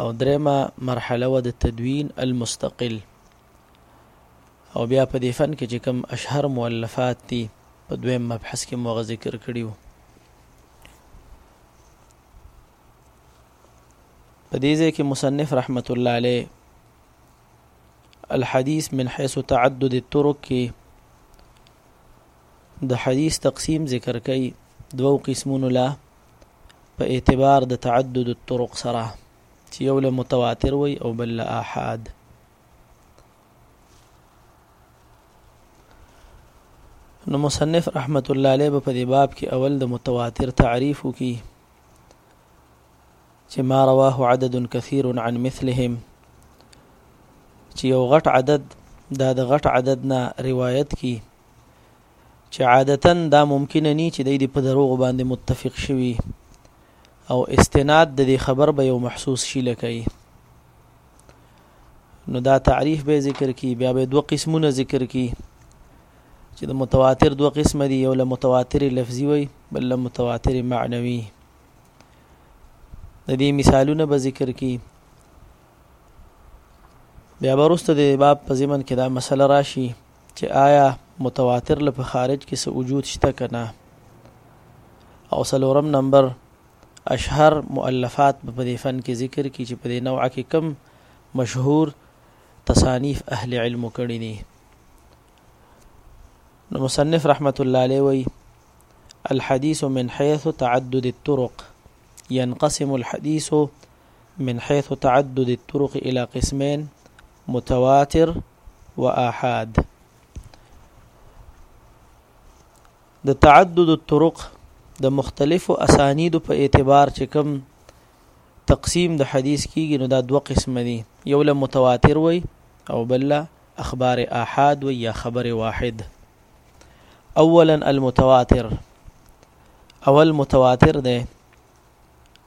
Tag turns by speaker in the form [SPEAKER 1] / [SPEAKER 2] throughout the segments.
[SPEAKER 1] او درېمه مرحله وه د تدوین المستقل او بیا په دې فن کې چې کوم اشهر مؤلفات دي په دویم مبحث کې موږ ذکر کړی وو په دې ځای کې مصنف رحمت الله علیه الحديث من حيث تعدد الطرق کې د حدیث تقسیم ذکر کوي دوو قسمونو لا په اعتبار د تعدد الطرق سره چې یو له متواتر وي او بل له احاد نو مصنف رحمت الله علیه په دې باب کې اول د متواتر تعریف وکي چې ما رواه عدد كثير عن مثلهم چې یو غټ عدد دا د غټ عدد نه روایت کی چې عادتا دا ممکنه نی چې دی دی په دروغ باندې متفق شوی او استناد د دې خبر به یو محسوس شي لکه نو دا تعریف به ذکر کی بیا به دوه قسمونه ذکر کی چې د متواتر دوه قسم دي یو له متواتر لفظي وي بل له متواتر معنوي د دې مثالونه به ذکر کی بیا ورسته د باب په زمن کې دا مسله راشي چې آیا متواتر له په خارج کې څه وجود شته که نه او څلورم نمبر اشهر مؤلفات په دې فن کې ذکر کی چې په دې نوع کې کم مشهور تصانیف اهل علم کړی دي نو مصنف رحمت الله علیه وی الحديث من حيث تعدد الطرق ينقسم الحديث من حيث تعدد الطرق إلى قسمين متواتر و احاد د تعدد الطرق د مختلفو اسانید په اعتبار چې کوم تقسیم د حدیث کیږي نو دا دوه قسم دي یو له متواتر وي او بل له اخبار احاد وي یا خبر واحد اولا المتواتر اول متواتر ده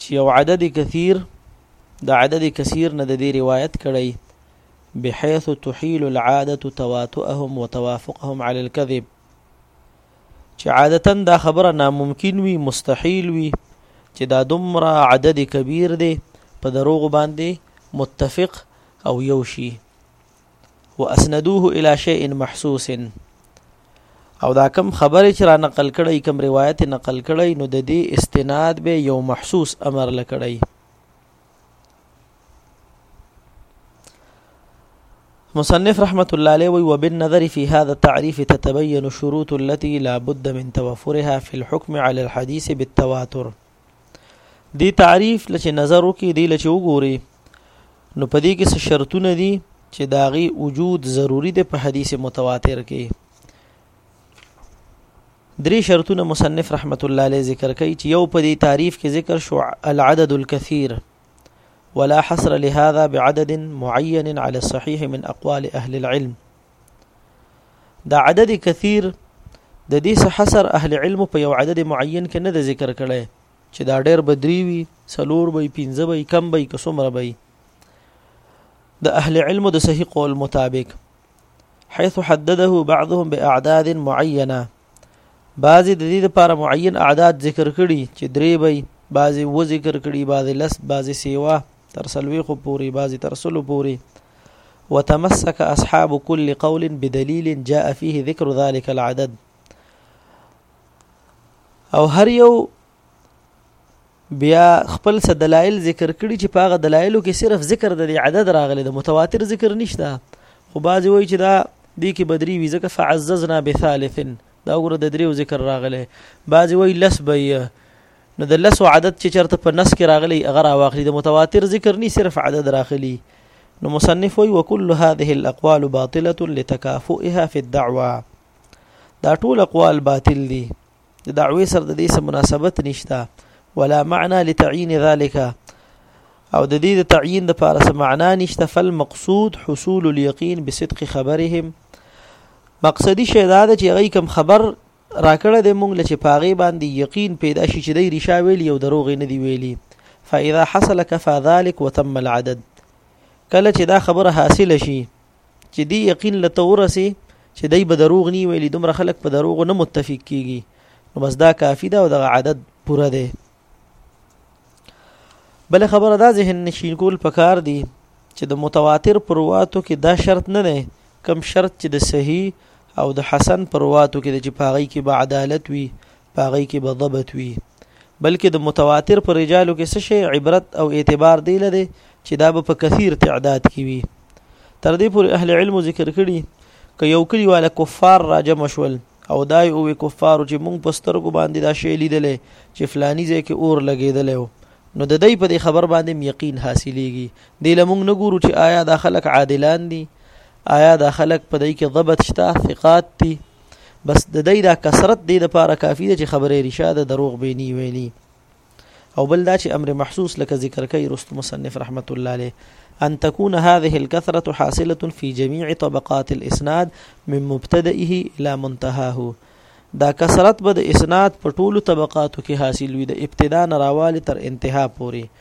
[SPEAKER 1] چې یو عدد کثیر د عدد کثیر نه د دې روایت کړی بحيث تحيل العاده تواتؤهم وتوافقهم على الكذب چې عادتا دا خبره ناممکن وي مستحيل وي چې دا دومره عدد کبیر دی په دروغ باندې متفق او یو شي واسندوه الى شيء محسوس او دا کم خبره چې را نقل کړي کم روایت نقل کړي نو د دې استناد به یو محسوس امر لکړي مصنف رحمة الله عليه وبالنظر في هذا التعريف تتبين الشروط التي لا بد من توفرها في الحكم على الحديث بالتواتر دی تعریف لچې نظر وکي دی لچې وګوري نو په دې کې څه شرطونه دي چې داغي وجود ضروری دی په حدیث متواتر کې درې شرطونه مصنف رحمت الله علیه ذکر کوي چې یو په دې تعریف کې ذکر شو العدد الكثير ولا حصر لهذا بعدد معين على الصحيح من اقوال اهل العلم دا عدد کثیر د دې څخه حصر اهل علم په یو عدد معین کې نه ذکر کړي چې دا ډېر بدري وي سلور وي پنځه وي کم وي کسمره وي د اهل علم د صحیح قول مطابق حيث حدده بعضهم باعداد معينه بعضې د دې لپاره معین اعداد ذکر کړي چې درې به یې بعضې و ذکر کړي بعضې لس بعضې سیوا تر څلوېښو پورې بعضې تر سلو پورې وتمسك أصحاب كل قول بدليل جاء فيه ذكر ذلك العدد او هر یو بیا خپل څه دلایل ذکر کړي چې په هغه دلایلو کې صرف ذکر د عدد راغلی د متواتر ذکر نشته خو بعضی وایي چې دا دې کې بدري وي ځکه فعززنا بثالث دا وګوره د دریو ذکر راغلی بعضی وایي لس به نو د لس عدد چې چرته په نس کې راغلی هغه راواخلي د متواتر ذکر نه صرف عدد راخلي نو مصنف وایي وکل هذه الاقوال باطله لتكافؤها في الدعوه دا ټول اقوال باطل دي د دعوی سره د دې سره مناسبت نشته ولا معنى لتعيين ذلك او د دې د تعيين د پاره سره معنا نشته فالمقصود حصول اليقين بصدق خبرهم مقصدی شی دا ده چې غي کم خبر راکړه د مونږ لچې پاغي باندې یقین پیدا شي چې د ریشا ویلی او دروغ نه دی ویلی فاذا حصل كفى ذلك وتم العدد کله چې دا خبره حاصله شي چې دی یقین لته ورسي چې دای به دروغ نی ویلي دومره خلک په دروغ نه متفق کیږي نو بس دا کافی ده او دغه عدد پوره دی بل خبره دا ذهن نشین کول پکار دی چې د متواتر پرواتو کې دا شرط نه دی کم شرط چې د صحیح او د حسن پرواتو کې د چې پاغي کې به عدالت وي په هغه کې به ضبط وي بلکې د متواتر پر رجالو کې څه شي عبرت او اعتبار دی لده چې دا به په کثیر تعداد کې وي تر دې پورې اهل علم ذکر کړي که یو کلی والا کفار راجم شول او دای او کفار چې مونږ په سترګو باندې دا شی لیدلې چې فلانی ځای کې اور لګیدل نو د دې په خبر باندې یقین حاصلېږي د لمونږ نه ګورو چې آیا دا خلک عادلان دي آیا دا خلک په دې کې ضبط شته ثقات دي بس د دې دا کثرت دې د پاره کافی دی چې خبره رشاد دروغ به نی ویلی او بل دا چې امر محسوس لکه ذکر کوي رست مصنف رحمت الله عليه ان تكون هذه الكثره حاصله في جميع طبقات الاسناد من مبتدئه الى منتهاه دا کثرت به د اسناد په ټولو طبقاتو کې حاصل وي د ابتدا نه راواله تر انتها پورې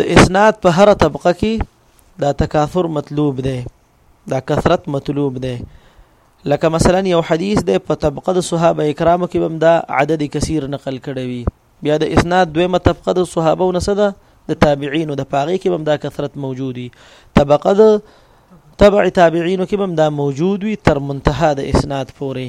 [SPEAKER 1] د اسناد په هر طبقه کې دا تکاثر مطلوب دی دا کثرت مطلوب دی لکه مثلا یو حدیث دی په طبقه د صحابه کرامو کې هم دا عدد کثیر نقل کړی وي بیا د اسناد دویمه طبقه د صحابه نه سده د تابعین د پاغي کې هم دا کثرت موجودي طبقه د تبع تابعین کې هم دا موجود وي تر منتها د اسناد پورې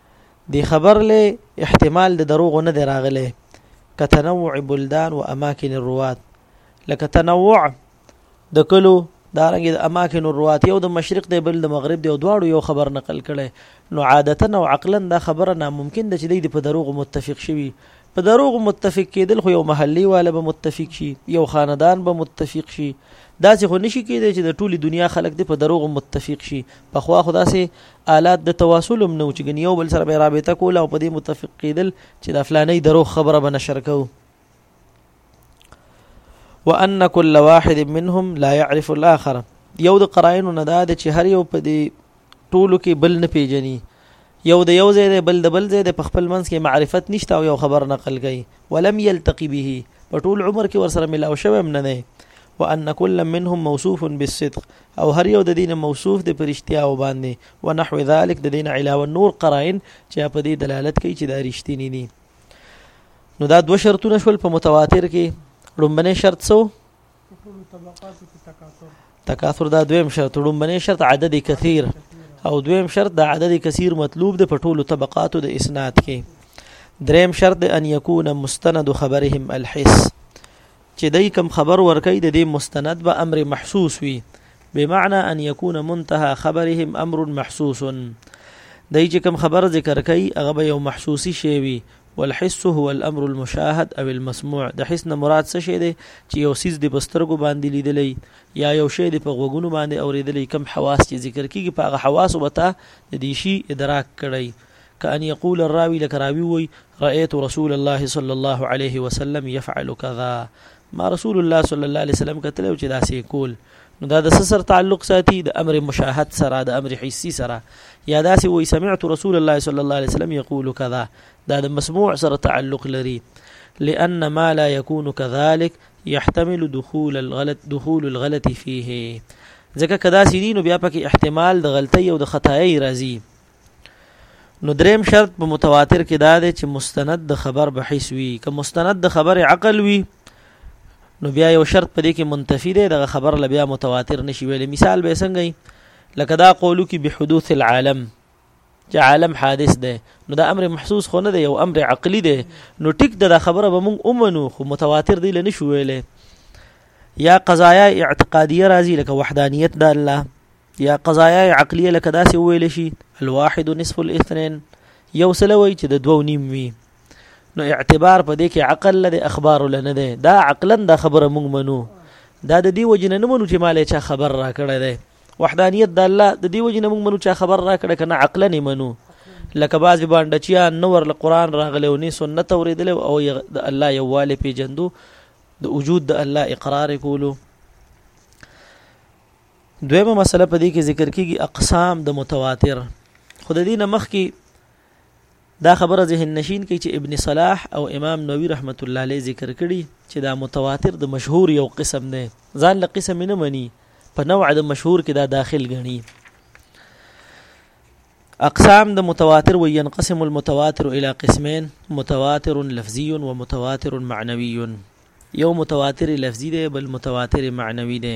[SPEAKER 1] دی خبر له احتمال د دروغ نه دی راغلی کتنوع بلدان و اماکن الروات لکه تنوع د کلو دارنګ د اماکن الروات یو د مشرق دی بل د مغرب دی او دواړو یو خبر نقل کړي نو عادتا او عقلا دا خبره ناممکن ده چې دوی په دروغ متفق شوي په دروغ متفق کېدل خو یو محلي والا به متفق شي یو خاندان به متفق شي دا چې خو نشي کېدای چې د ټولي دنیا خلک دې په دروغ متفق شي په خوا خدا سي آلات د تواصل هم نه و چې ګنې یو بل سره به رابطه کوله او په دې متفق کېدل چې د فلانۍ درو خبره به نشر کوو وان كل واحد منهم لا يعرف الاخر یو د قرائنو نه دا چې هر یو په دې ټولو کې بل نه پیژني یو د یو ځای دی بل د بل ځای دی په خپل منځ کې معرفت نشته او یو خبر نقل کوي ولم يلتقي به په ټول عمر کې ورسره ملاو شوی هم نه دی وان كل منهم موصوف بالصدق او هر یو د دې نه موصوف دی په رښتیاو باندې ونحو ذلک د دې نه علاوه نور قرائن چې په دې دلالت کوي چې دا رښتینی دي نو دا دوه شرطونه شول په متواتر کې لومبنه شرط سو تکاثر دا دویم شرط لومبنه شرط عدد کثیر او دویم شرط د عدد کثیر مطلوب د پټولو طبقاتو د اسناد کې دریم شرط ان یکون مستند خبرهم الحس چې دی کوم خبر ورکوي د دې مستند به امر محسوس وي بمعنى ان يكون منتهى خبرهم امر محسوس دی چې کوم خبر ذکر کوي هغه به یو محسوسي شی وي والحس هو الامر المشاهد او المسموع د حس نه مراد څه شی دی چې یو سیز د بسترګو باندې لیدلی یا یو شی د په غوګونو باندې اوریدلی کم حواس چې ذکر کیږي په هغه حواس وته د دې شی ادراک کړی کأن يقول الراوي لکه راوي ووایي، رأیت رسول الله صلی الله علیه وسلم یفعل کذا، ما رسول الله صلی الله علیه وسلم کتلی چې داسې یې کول. نو دا د څه سره تعلق ساتي؟ د امر مشاهد سره، د امر حسي سره. یا داسې وایي، سمعت رسول الله صلی الله علیه وسلم یقول کذا، دا د مسموع سره تعلق لري. لأن ما لا يكون كذلك يحتمل دخول الغلط دخول الغلط فيه ځکه کدا سې دي نو بیا پکې احتمال د غلطۍ او د خطایۍ راځي نو دریم شرط په متواتر کې دا دی چې مستند د خبر بحث وي که مستند د خبر عقل وي نو بیا یو شرط په دې کې منتفی دی د خبر ل بیا متواتر نشي ویل مثال به څنګه لکه دا قولو کې بحدوث العالم چې عالم حادث دی نو دا امر محسوس خو نه دی یو امر عقلی دی نو ټیک دا خبره به مونږ اومنو خو متواتر دی لنه شو ویلې یا قضایا اعتقادیه راځي لکه وحدانیت د الله یا قضایای عقلیه لکه داسې وویل شي الواحد نصف الاثنين یو سلوي چې د دوو نیم وي نو اعتبار په دې کې عقل لدی اخبار لنه دی دا عقلا دا خبره مونږ منو دا د دې وجنه نه منو چې مالې چا خبر را کړی دی وحدانیت د الله د دې وجنه مونږ منو چې خبر را کړی کنه عقلا نه منو لکه باز باندې چې نور له قران راغلی او نه سنت اوریدل او د الله یواله پیجندو د وجود د الله اقرار کولو دویمه مسله په دې کې ذکر کیږي اقسام د متواتر خود دینه مخ کې دا خبره ذهن نشین کوي چې ابن صلاح او امام نووي رحمت الله علیه ذکر کړي چې دا متواتر د مشهور یو قسم دی ځان له قسم نه مني په نوع د مشهور کې دا داخل غني اقسام د متواتر و ينقسم المتواتر الى قسمين متواتر لفظي ومتواتر معنوي یو متواتر لفظي دی بل متواتر معنوي دی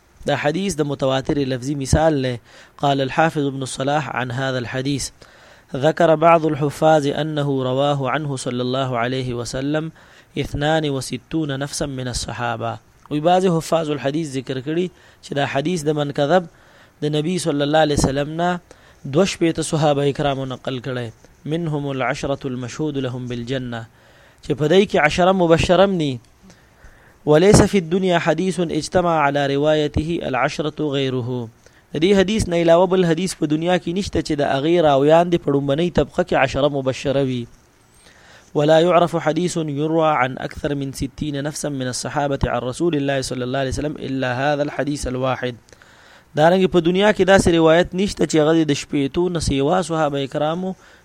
[SPEAKER 1] دا حديث د متواتر لفظي مثال له قال الحافظ ابن الصلاح عن هذا الحديث ذكر بعض الحفاظ أنه رواه عنه صلى الله عليه وسلم 62 نفسا من الصحابه وی بعض حفاظ الحديث ذکر کړي چې دا حدیث د من کذب د نبی صلی الله علیه وسلم نه دوش پیت صحابه کرامو نقل کړي منهم العشره المشهود لهم بالجنه چې په دای کې عشره مبشرم ني وليس في الدنيا حديث اجتمع على روايته العشرة غيره د دې حدیث نه علاوه بل حدیث په دنیا کې نشته چې د اغه راویان دي په ډومبنۍ طبقه کې عشره مبشره وي ولا يعرف حديث يروى عن أكثر من 60 نفسا من الصحابة عن رسول الله صلى الله عليه وسلم إلا هذا الحديث الواحد دارنګ په دنیا کې داسې روایت نشته چې هغه د شپېتو نسیوا صحابه کرامو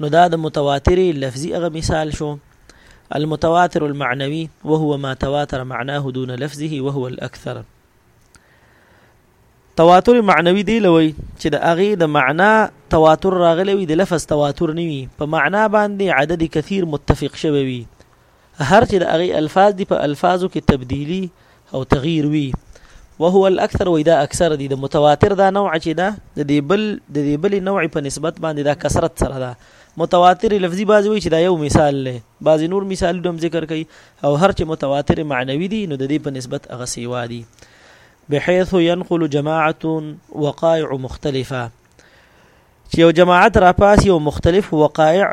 [SPEAKER 1] نو دا د متواترې لفظي هغه مثال شو المتواتر المعنوي وهو ما تواتر معناه دون لفظه وهو الاكثر تواتر معنوي دی لوي چې د هغه د معنا تواتر راغلی وي د لفظ تواتر نه وي په معنا باندې عدد کثیر متفق شوی وي هر چې د هغې الفاظ دي په الفاظو کې تبدیلی او تغییر وي وهو الاکثر وای دا اکثر دي د متواتر دا نوع چې دا د دې بل د دې بل نوع په نسبت باندې دا کثرت سره ده متواتر لفظي بعضی وای چې دا یو مثال لې بعضی نور مثال دوم ذکر کوي او هر چې متواتر معنوي دي نو د دې په نسبت هغه سیوا دي بحيث ينقل جماعه وقائع مختلفه چې یو جماعت راپاسي او مختلف وقائع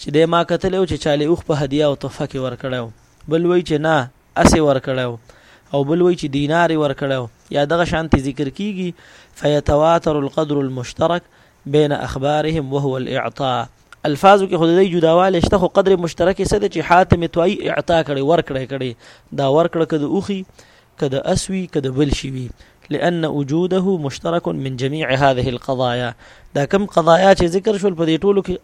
[SPEAKER 1] چې دی ما کتلی و چې چا لې اوښ په هدیه او تحفه کې ورکړی و بل وایي چې نه اس یې ورکړی و او بل وایي چې دینار یې ورکړی و یا دغه شانتې ذکر کیږي فیتواتر القدر المشترک بین اخبارهم وهو الاعطاء الفاظو کې خود دې جداواله شته خو قدر مشترک څه دی چې حاتم توای اعطا کړي ورکړي کړي دا ورکړه کده اوخي کده اسوي کده بل شي وي لأن وجوده مشترك من جميع هذه القضايا دا کم قضايا چې ذکر شول په دې ټولو کې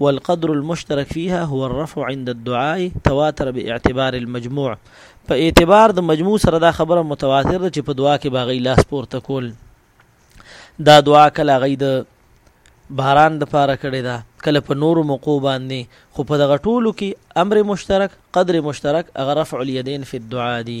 [SPEAKER 1] والقدر المشترک فيها هو الرفع عند الدعاء تواتر باعتبار المجموع په اعتبار د مجموع سره دا خبره متواتر ده چې په دعا کې باغی لاس پورته کول دا دعا کله غي د باران د پاره کړی دا کله په نورو موقو باندې خو په دغه ټولو کې امر مشترک قدر مشترک اغه رفع اليدين في الدعاء دي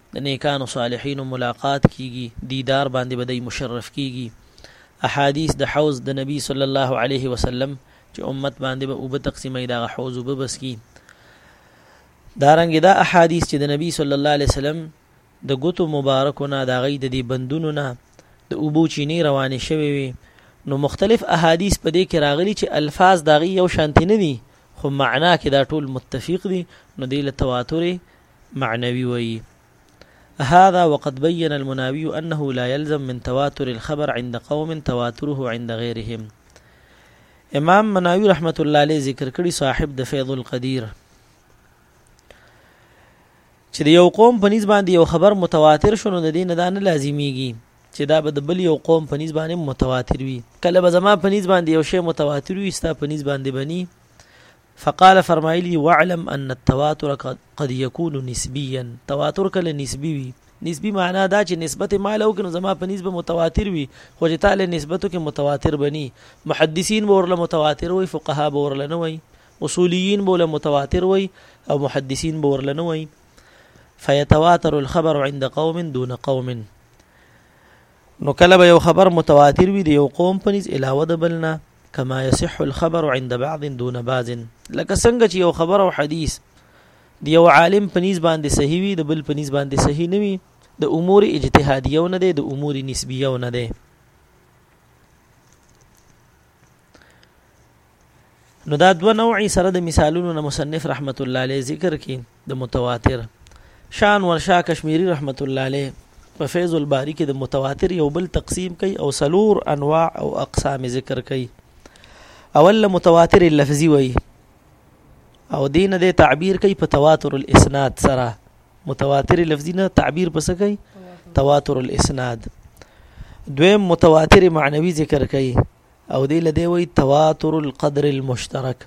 [SPEAKER 1] د نیکانو صالحینو ملاقات کیږي دیدار باندې به دی مشرف کیږي احادیث د حوض د نبی صلی الله علیه وسلم چې امت باندې به وب تقسیمې دا حوض وب بس کی دارنګ دا احادیث چې د نبی صلی الله علیه وسلم د ګوتو مبارکو نه دا غي د دې بندونو نه د اوبو چینی روانې شوې وي نو مختلف احادیث په دې کې راغلي چې الفاظ داغي یو شانتی نه دي خو معنا کې دا ټول متفق دي نو دې له تواتر معنوي وي هذا وقد بين المناوي أنه لا يلزم من تواتر الخبر عند قوم تواتره عند غيرهم امام مناوي رحمت الله عليه ذکر کړی صاحب د فیض القدیر چې د یو قوم په نسبت باندې یو خبر متواتر شونه د دین دا نه لازمیږي چې دا به د بل یو قوم په نسبت باندې متواتر وي کله به زما په نسبت باندې یو شی متواتر وي ستا په نسبت باندې بني فقال فرمایلی دی وعلم ان التواتر قد يكون نسبيا تواتر کله نسبی وي نسبی معنا دا چې نسبت مال او کنه زما په نسبت متواتر وي خو چې تعالی نسبتو کې متواتر بني محدثین به ورله متواتر وي فقها به ورله نه وي اصوليين به له متواتر وي او محدثین به ورله نه وي فيتواتر الخبر عند قوم دون قوم نو کله به یو خبر متواتر وي د یو قوم په نس علاوه د بل نه کما یصح الخبر عند بعض دون بعض لکه څنګه چې یو خبر او حدیث د یو عالم په نس باندې صحیح وي د بل په نس باندې صحیح نه وي د امور اجتهادیو نه دی د امور نسبیو نه دی نو دا دوه نوعي سره د مثالونو نه مصنف رحمت الله علیه ذکر کړي د متواتر شان ورشا کشمیری رحمت الله علیه په فیض الباری کې د متواتر یو بل تقسیم کوي او سلور انواع او اقسام ذکر کوي اول متواتر لفظي وي او دین د تعبیر کوي په تواتر الاسناد سره متواتر لفظي نه تعبیر پس کوي تواتر الاسناد دویم متواتر معنوي ذکر کوي او دی لدی وی تواتر القدر المشترک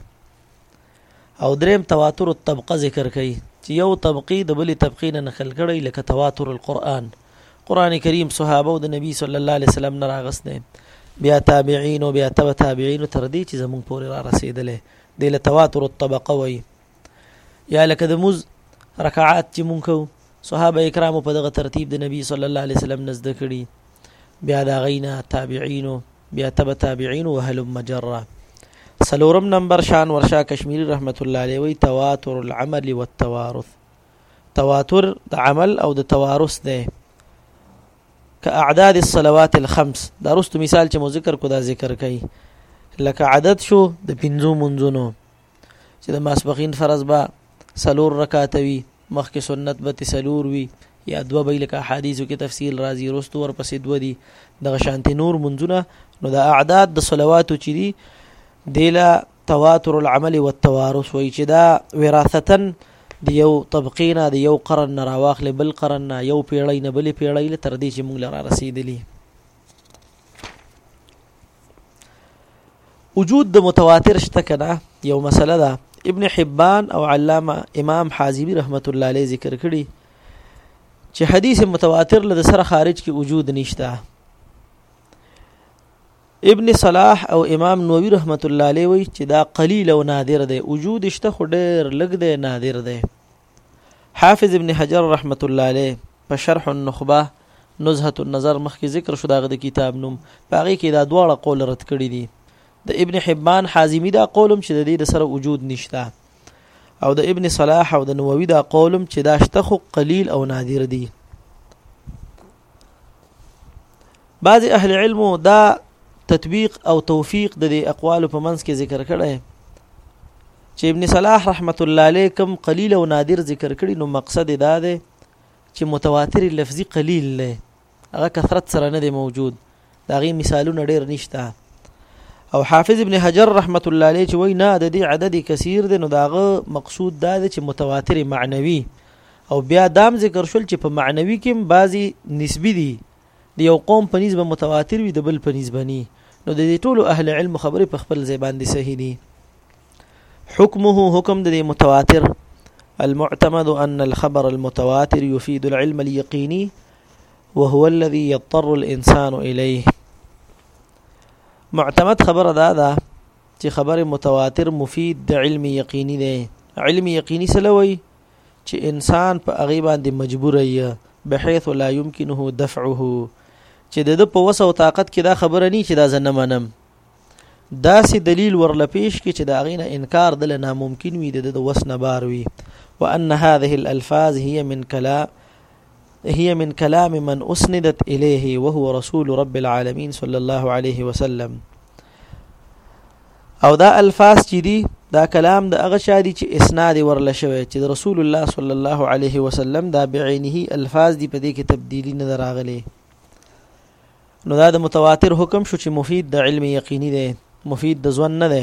[SPEAKER 1] او دریم تواتر الطبقه ذکر کړي چې یو طبقي د بلې طبقې نه نقل کړي لکه تواتر القرآن قرآن کریم صحابه او د نبی صلی الله علیه وسلم نه راغسته بیا تابعین او بیا تبع تابعین تر دې چې زمونږ پورې را رسیدلې د تواتر الطبقه وایي یا لکه د موز رکعات چې مونږ کو صحابه کرامو په دغه ترتیب د نبی صلی الله علیه وسلم نزد کړي بیا دا غینا تابعینو بیا تبع تابعین وهلم مجره سلورم نمبر شان ورشا کشمیری رحمت الله علیه وی تواتر العمل والتوارث تواتر د عمل او د توارث ده كأعداد الصلوات الخمس دا رست مثال چې مو ذکر کو دا ذکر کوي لکه عدد شو د پنځو منځونو چې د ماسپخین فرض به سلور رکعات وي مخکې سنت به تسلور وي یا دوه به لکه حدیثو کې تفصیل راځي رستو ور پسې دوه دي د شانتي نور منځونه نو د اعداد د صلواتو چې دي دیلا تواتر العمل والتوارث وي چې دا وراثتن د یو طبقې نه د یو قرن نه راواخلې بل قرن نه یو پیړۍ نه بلې پیړۍ له تر دې چې موږ لاره رسیدلی وجود د متواتر شته کنه یو مسله ده ابن حبان او علامه امام حازمی رحمت الله علیه ذکر کړي چې حدیث متواتر له سره خارج کې وجود نشته ابن صلاح او امام نووي رحمت الله علیه وی چې دا قلیل او نادر دی وجود شته خو ډېر لږ دی نادر دی حافظ ابن حجر رحمت الله علیه په شرح النخبه نزهه النظر مخکې ذکر شو داغه د کتاب نوم پاغي کې دا دواړه قول رد کړی دي د ابن حبان حازمی دا قولم چې د دې د سره وجود نشته او د ابن صلاح او د نووي دا قولم چې دا شته خو قلیل او نادر دي بعض اهل علم دا تطبیق او توفیق د دې اقوال په منځ کې ذکر کړي چې ابن صلاح رحمت الله علیه کوم قلیل او نادر ذکر کړي نو مقصد دا دی چې متواتر لفظي قلیل نه هغه کثرت سره نه دی موجود د هغې مثالونه ډېر نشته او حافظ ابن حجر رحمت الله علیه چې وایي نه د دې عدد کثیر دی نو داغه مقصود دا دی چې متواتر معنوي او بیا دام ذکر شول چې په معنوي کې بعضی نسبی دي د یو قوم په نسبت متواتر وي د بل په نسبت ني نو د دې ټولو اهل علم خبرې په خپل ځای باندې صحیح دي حکمه حکم د متواتر المعتمد ان الخبر المتواتر يفيد العلم اليقيني وهو الذي يضطر الانسان اليه معتمد خبر دا ده چې خبر متواتر مفید د علم یقیني دی علم یقیني سلوي چې انسان په هغه باندې مجبور یې بحيث لا يمكنه دفعه چې د په وسه او طاقت کې دا خبره نه چې دا زنه منم دا سي دلیل ورل پیش کې چې دا غینه انکار دل ناممکن وي د وس نه بار وي وان هذه الالفاظ هي من كلام هي من کلام من اسندت الیه وهو رسول رب العالمین صلی الله علیه وسلم او دا الفاظ چې دي دا کلام د هغه چا دي چې اسناد ورله شوی چې د رسول الله صلی الله علیه وسلم دا بعینه الفاظ دي په دې کې تبدیلی نه راغلي نو دا د متواتر حکم شو چې مفید د علم یقیني دی مفید د ځوان نه دی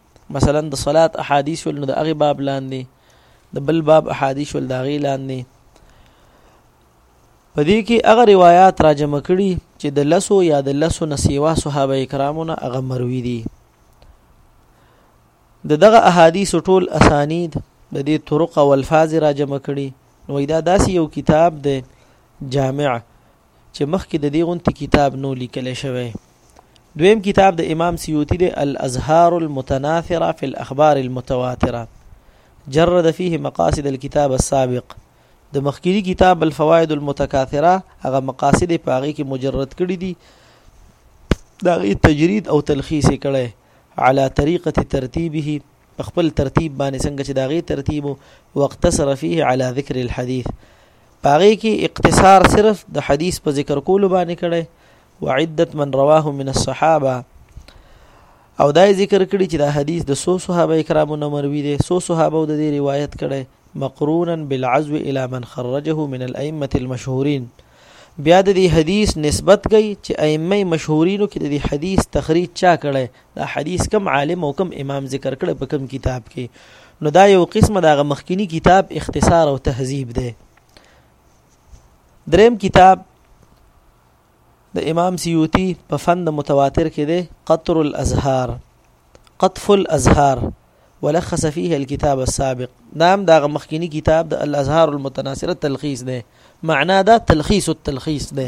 [SPEAKER 1] مثلا د صلات احادیث ول نو د هغه باب لاندې د بل باب احادیث ول د هغه لاندې په دې کې هغه روایت را جمع کړي چې د لسو یا د لسو نسیوا صحابه کرامو نه هغه مروي دي د دغه احادیث ټول اسانید د دې طرق او الفاظ را جمع کړي نو دا داسې یو کتاب دی جامع چې مخکې د دې غونتی کتاب نو لیکل شوی دویم کتاب د امام سیوطی دی الازهار المتناثره فی الاخبار المتواتره جرد فيه مقاصد الكتاب السابق د مخکري کتاب الفوائد المتکاثره هغه مقاصد په هغه کې مجرد کړی دي دا تجرید او تلخیص کړي على طریقه ترتیبه په خپل ترتیب باندې څنګه چې داغي ترتیب وقتصر فيه على ذکر الحديث پاغي کې اقتصار صرف د حدیث په ذکر کولو باندې کړي وعدت من رواه من الصحابه او دا ذکر کړي چې دا حدیث د سو صحابه کرامو نه مروي دي سو صحابه د دې روایت کړي مقرونا بالعزو الى من خرجه من الائمه المشهورين بیا د دې حدیث نسبت کوي چې ائمه مشهورینو کې د دې حدیث تخریج چا کړي دا حدیث کم عالم او کم امام ذکر کړ په کم کتاب کې نو دا یو قسمه دا مخکینی کتاب اختصار او تهذیب دی دریم کتاب د امام سیوطی په فن د متواتر کې دی قطر الازهار قطف الازهار ولخص فيه الكتاب السابق نام دا مخکینی کتاب د الازهار المتناثره تلخیص دی معنا دا تلخیص التلخیص دی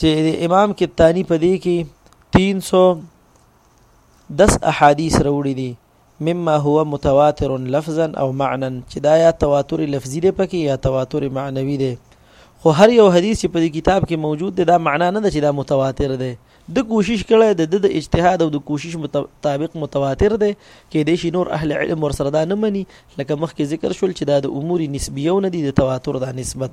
[SPEAKER 1] چې امام کتانی په دې کې 310 احادیث راوړي دي مما هو متواتر لفظا او معنا چې دا یا تواتر لفظي دی پکې یا تواتر معنوي دی خو هر یو حدیث چې په دې کتاب کې موجود دی دا معنا نه ده چې دا متواتر دی د کوشش کړه د د اجتهاد او د کوشش مطابق متواتر دی کې د شي نور اهل علم ور سره دا نه مني لکه مخکې ذکر شول چې دا د امور نسبیو نه دي د تواتر دا نسبت